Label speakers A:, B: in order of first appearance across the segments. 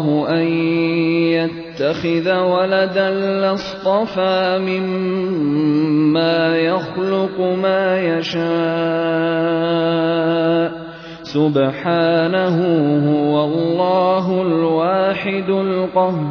A: اللَّهُ أَن يَتَّخِذَ وَلَدًا لَّاصْطَفَىٰ مِمَّا يَخْلُقُ مَا يَشَاءُ ۚ. سُبْحَانَهُ ۖ هُوَ اللَّهُ الْوَاحِدُ الْقَهَّارُ.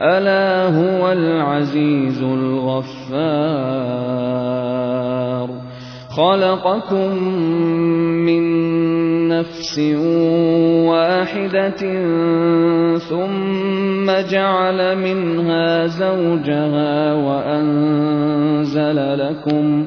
A: أَلَا هُوَ الْعَزِيزُ الْغَفَّارُ. خَلَقَكُم مِّن نَّفْسٍ وَاحِدَةٍ ثُمَّ جَعَلَ مِنْهَا زَوْجَهَا وَأَنزَلَ لَكُم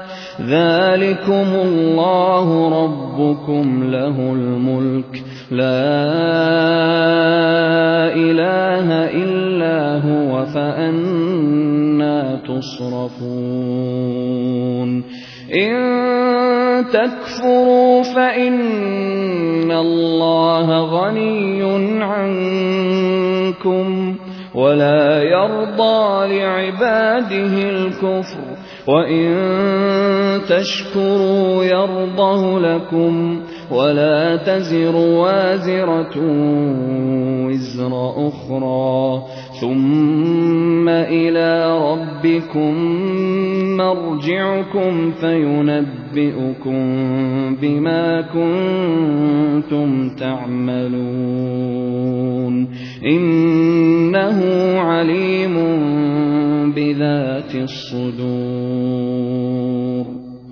A: ذَٰلِكُمُ اللَّهُ رَبُّكُمْ لَهُ الْمُلْكُ ۖ لَا إِلَٰهَ إِلَّا هُوَ ۖ فَأَنَّىٰ تُصْرَفُونَ إِن تَكْفُرُوا فَإِنَّ اللَّهَ غَنِيٌّ عَنكُمْ وَلَا يَرْضَىٰ لِعِبَادِهِ الْكُفْرَ ۖ وَإِن تَشْكُرُوا يَرْضَهُ لَكُمْ ۗ وَلَا تَزِرُ وَازِرَةٌ وِزْرَ أُخْرَىٰ ۗ. ثُمَّ إِلَىٰ رَبِّكُم مَّرْجِعُكُمْ فَيُنَبِّئُكُم بِمَا كُنتُمْ تَعْمَلُونَ ۚ. إِنَّهُ عَلِيمٌ بِذَاتِ الصُّدُورِ.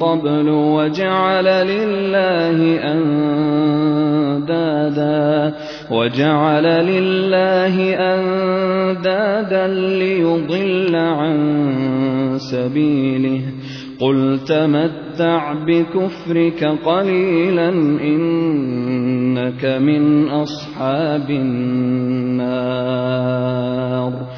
A: قَبْلُ وَجَعَلَ لِلَّهِ أَندَادًا لِّيُضِلَّ عَن سَبِيلِهِ ۗ. قُلْ تَمَتَّعْ بِكُفْرِكَ قَلِيلًا إِنَّكَ مِنْ أَصْحَابِ النَّارِ.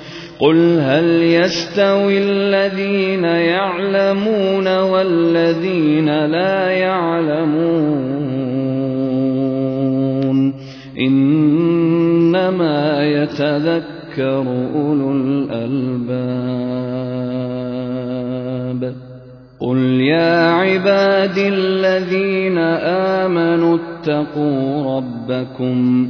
A: قُلْ هَلْ يَسْتَوِي الَّذِينَ يَعْلَمُونَ وَالَّذِينَ لَا يَعْلَمُونَ ۗ إِنَّمَا يَتَذَكَّرُ أُولُو الْأَلْبَابِ قُلْ يَا عِبَادِي الَّذِينَ آمَنُوا اتَّقُوا رَبَّكُمْ ۚ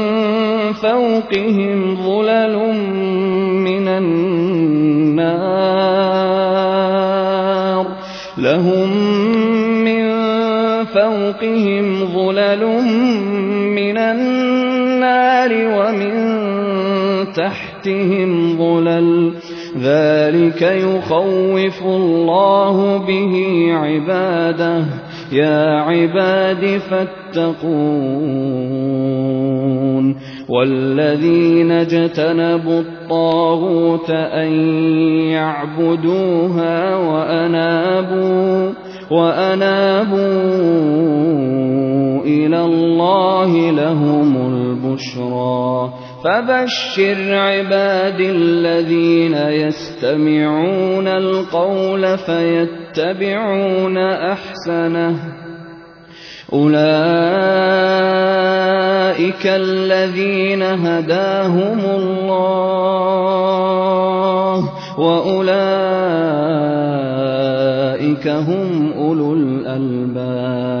A: فوقهم ظلل من النار. لهم من فوقهم ظلل من النار ومن تحتهم ظلل. ذلك يخوف الله به عباده. يا عباد فاتقون والذين اجتنبوا الطاغوت أن يعبدوها وأنابوا وأنابوا إلى الله لهم البشرى فبشر عبادي الذين يستمعون القول فيتبعون أحسنه. أولئك الذين هداهم الله وأولئك هم أولو الألباب.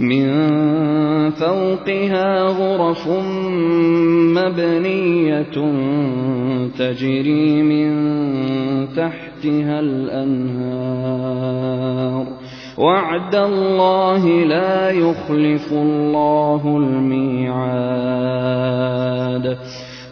A: من فوقها غرف مبنية تجري من تحتها الأنهار. وعد الله لا يخلف الله الميعاد.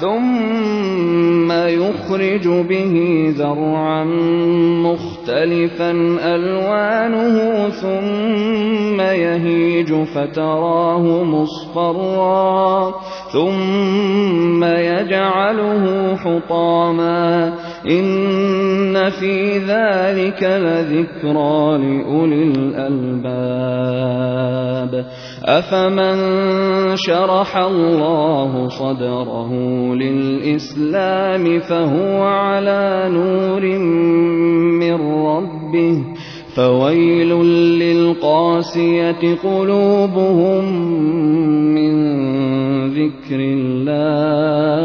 A: ثم يخرج به زرعا مختلفا ألوانه ثم يهيج فتراه مصفرا ثم يجعله حطاما إن في ذلك لذكرى لأولي الألباب أفمن شرح الله صدره للإسلام فهو على نور من ربه فويل للقاسية قلوبهم من ذكر الله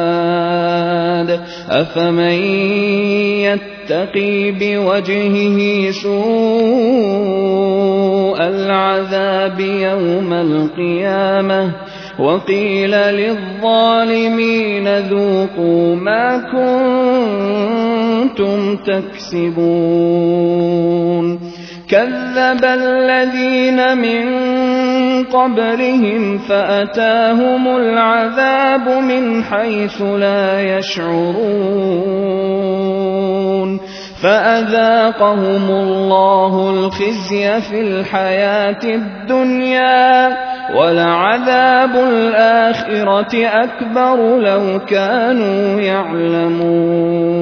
A: أفمن يتقي بوجهه سوء العذاب يوم القيامة وقيل للظالمين ذوقوا ما كنتم تكسبون كذب الذين من قبلهم فأتاهم العذاب من حيث لا يشعرون فأذاقهم الله الخزي في الحياة الدنيا ولعذاب الآخرة أكبر لو كانوا يعلمون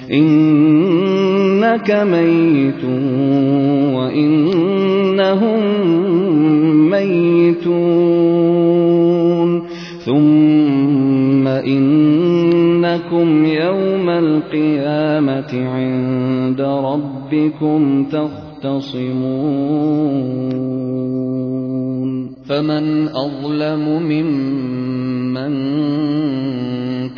A: إنك ميت وإنهم ميتون. ثم إنكم يوم القيامة عند ربكم تخرجون يختصمون فمن أظلم ممن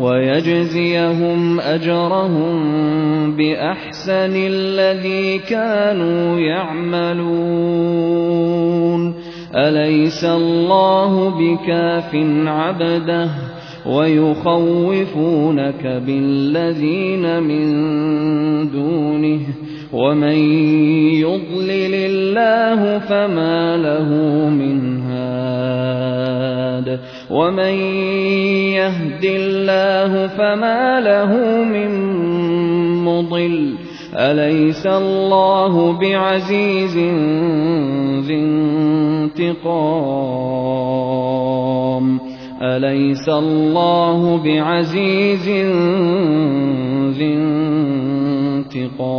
A: ويجزيهم أجرهم بأحسن الذي كانوا يعملون. أليس الله بكاف عبده ويخوفونك بالذين من دونه؟ ومن يضلل الله فما له من هاد ومن يهد الله فما له من مضل أليس الله بعزيز ذي انتقام أليس الله بعزيز ذي انتقام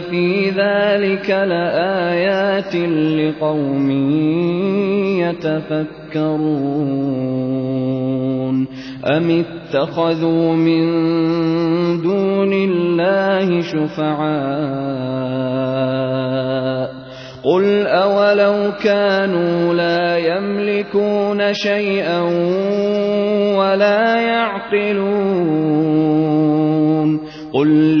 A: في ذلك لآيات لقوم يتفكرون أم اتخذوا من دون الله شفعاء قل أولو كانوا لا يملكون شيئا ولا يعقلون قل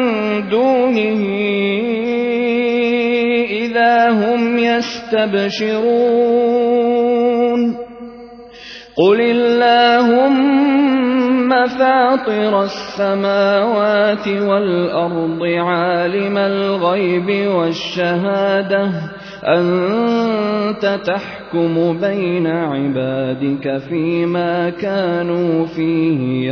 A: دونه إذا هم يستبشرون. قل اللهم فاطر السماوات والأرض عالم الغيب والشهادة. أنت تحكم بين عبادك فيما كانوا فيه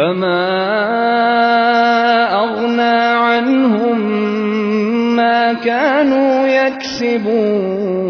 A: فما أغنى عنهم ما كانوا يكسبون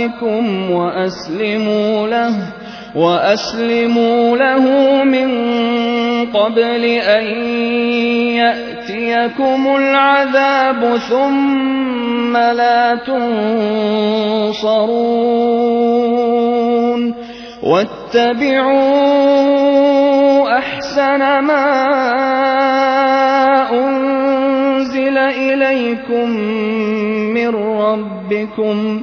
A: ربكم وأسلموا له وأسلموا له من قبل أن يأتيكم العذاب ثم لا تنصرون. واتبعوا أحسن ما أنزل إليكم من ربكم.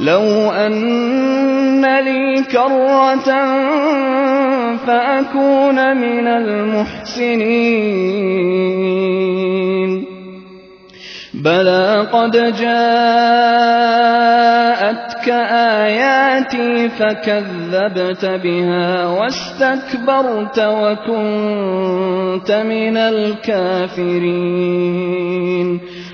A: لو أن لي كرة فأكون من المحسنين. بلى قد جاءتك آياتي فكذبت بها واستكبرت وكنت من الكافرين.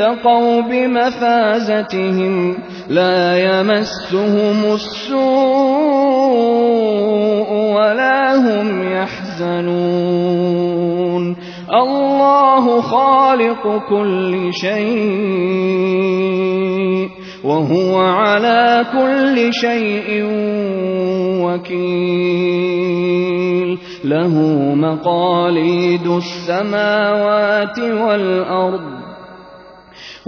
A: اتقوا بمفازتهم لا يمسهم السوء ولا هم يحزنون. الله خالق كل شيء وهو على كل شيء وكيل. له مقاليد السماوات والأرض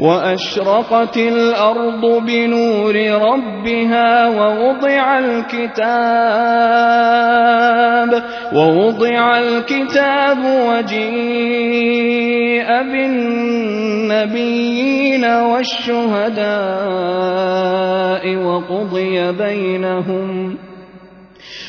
A: وأشرقت الأرض بنور ربها ووضع الكتاب ووضع الكتاب وجيء بالنبيين والشهداء وقضي بينهم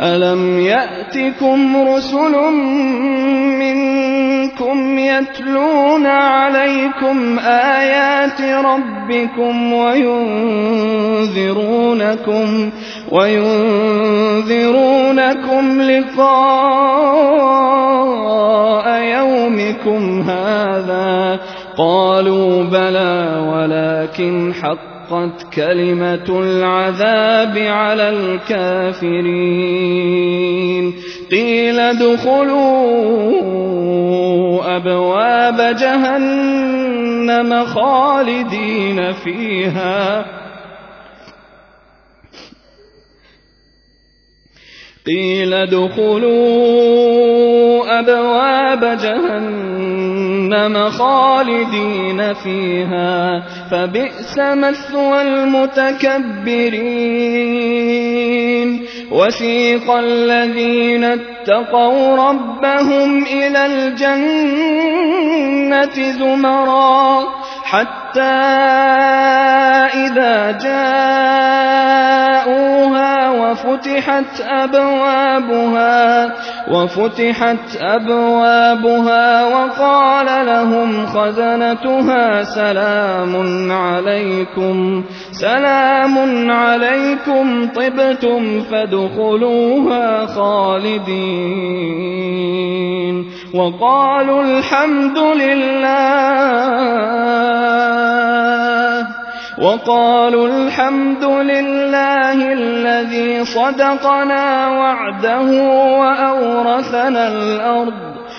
A: ألم يأتكم رسل منكم يتلون عليكم آيات ربكم وينذرونكم وينذرونكم لقاء يومكم هذا قالوا بلى ولكن حقت كلمة العذاب على الكافرين قيل ادخلوا أبواب جهنم خالدين فيها قيل ادخلوا أبواب جهنم خالدين فيها فبئس مثوى المتكبرين وسيق الذين اتقوا ربهم إلى الجنة زمرا حتى إذا جاءوها وفتحت أبوابها وفتحت أبوابها وقال لهم خزنتها سلام عليكم سلام عليكم طبتم فادخلوها خالدين. وقالوا الحمد لله. وقالوا الحمد لله الذي صدقنا وعده وأورثنا الأرض.